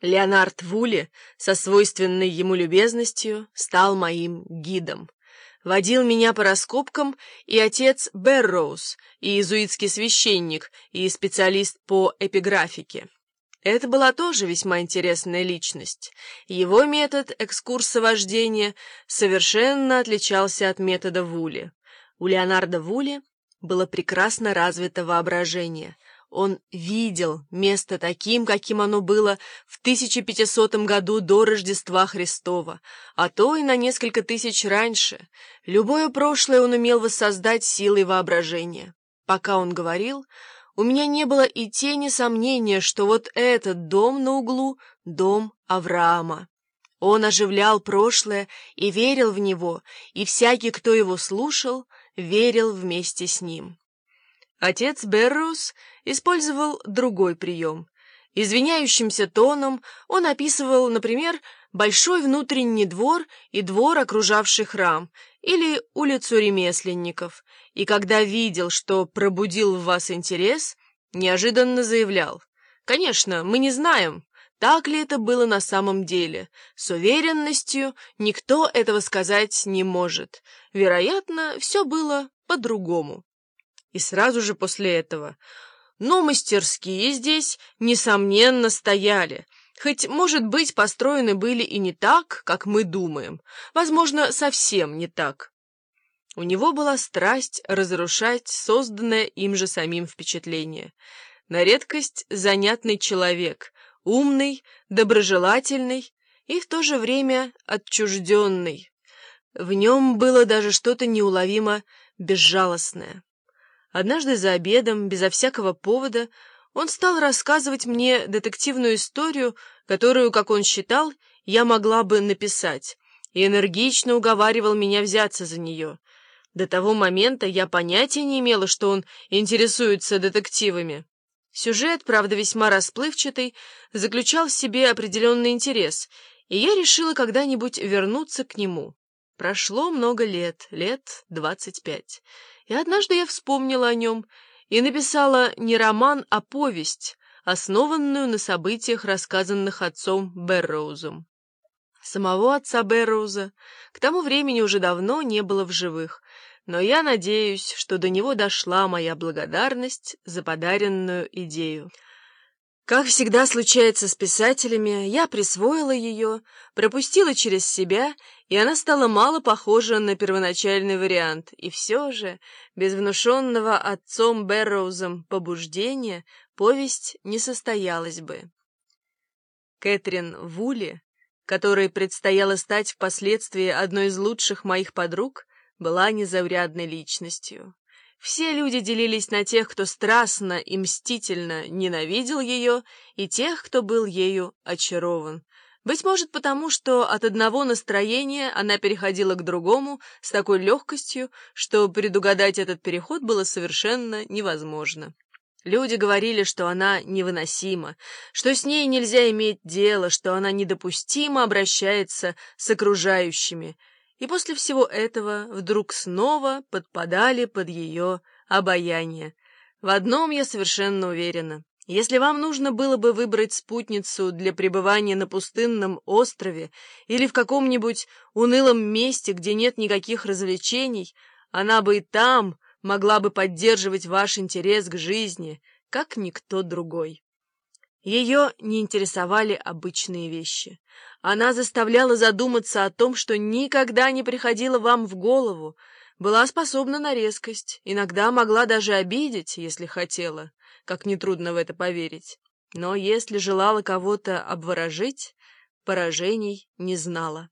Леонард Вулли со свойственной ему любезностью стал моим гидом. Водил меня по раскопкам и отец Берроуз, и иезуитский священник, и специалист по эпиграфике. Это была тоже весьма интересная личность. Его метод экскурса вождения совершенно отличался от метода Вули. У Леонарда Вули было прекрасно развито воображение — он видел место таким, каким оно было в 1500 году до Рождества Христова, а то и на несколько тысяч раньше. Любое прошлое он умел воссоздать силой воображения. Пока он говорил, у меня не было и тени сомнения, что вот этот дом на углу — дом Авраама. Он оживлял прошлое и верил в него, и всякий, кто его слушал, верил вместе с ним. Отец Беррус использовал другой прием. Извиняющимся тоном он описывал, например, большой внутренний двор и двор, окружавший храм, или улицу ремесленников, и когда видел, что пробудил в вас интерес, неожиданно заявлял. «Конечно, мы не знаем, так ли это было на самом деле. С уверенностью никто этого сказать не может. Вероятно, все было по-другому». И сразу же после этого. Но мастерские здесь, несомненно, стояли. Хоть, может быть, построены были и не так, как мы думаем. Возможно, совсем не так. У него была страсть разрушать созданное им же самим впечатление. На редкость занятный человек, умный, доброжелательный и в то же время отчужденный. В нем было даже что-то неуловимо безжалостное. Однажды за обедом, безо всякого повода, он стал рассказывать мне детективную историю, которую, как он считал, я могла бы написать, и энергично уговаривал меня взяться за нее. До того момента я понятия не имела, что он интересуется детективами. Сюжет, правда, весьма расплывчатый, заключал в себе определенный интерес, и я решила когда-нибудь вернуться к нему. Прошло много лет, лет двадцать пять. И однажды я вспомнила о нем и написала не роман, а повесть, основанную на событиях, рассказанных отцом Берроузом. Самого отца Берроуза к тому времени уже давно не было в живых, но я надеюсь, что до него дошла моя благодарность за подаренную идею. Как всегда случается с писателями, я присвоила ее, пропустила через себя, и она стала мало похожа на первоначальный вариант. И все же, без внушенного отцом Берроузом побуждения, повесть не состоялась бы. Кэтрин Вули, которой предстояло стать впоследствии одной из лучших моих подруг, была незаурядной личностью. Все люди делились на тех, кто страстно и мстительно ненавидел ее, и тех, кто был ею очарован. Быть может, потому что от одного настроения она переходила к другому с такой легкостью, что предугадать этот переход было совершенно невозможно. Люди говорили, что она невыносима, что с ней нельзя иметь дело, что она недопустимо обращается с окружающими — и после всего этого вдруг снова подпадали под ее обаяние. В одном я совершенно уверена. Если вам нужно было бы выбрать спутницу для пребывания на пустынном острове или в каком-нибудь унылом месте, где нет никаких развлечений, она бы и там могла бы поддерживать ваш интерес к жизни, как никто другой. Ее не интересовали обычные вещи. Она заставляла задуматься о том, что никогда не приходило вам в голову, была способна на резкость, иногда могла даже обидеть, если хотела, как нетрудно в это поверить. Но если желала кого-то обворожить, поражений не знала.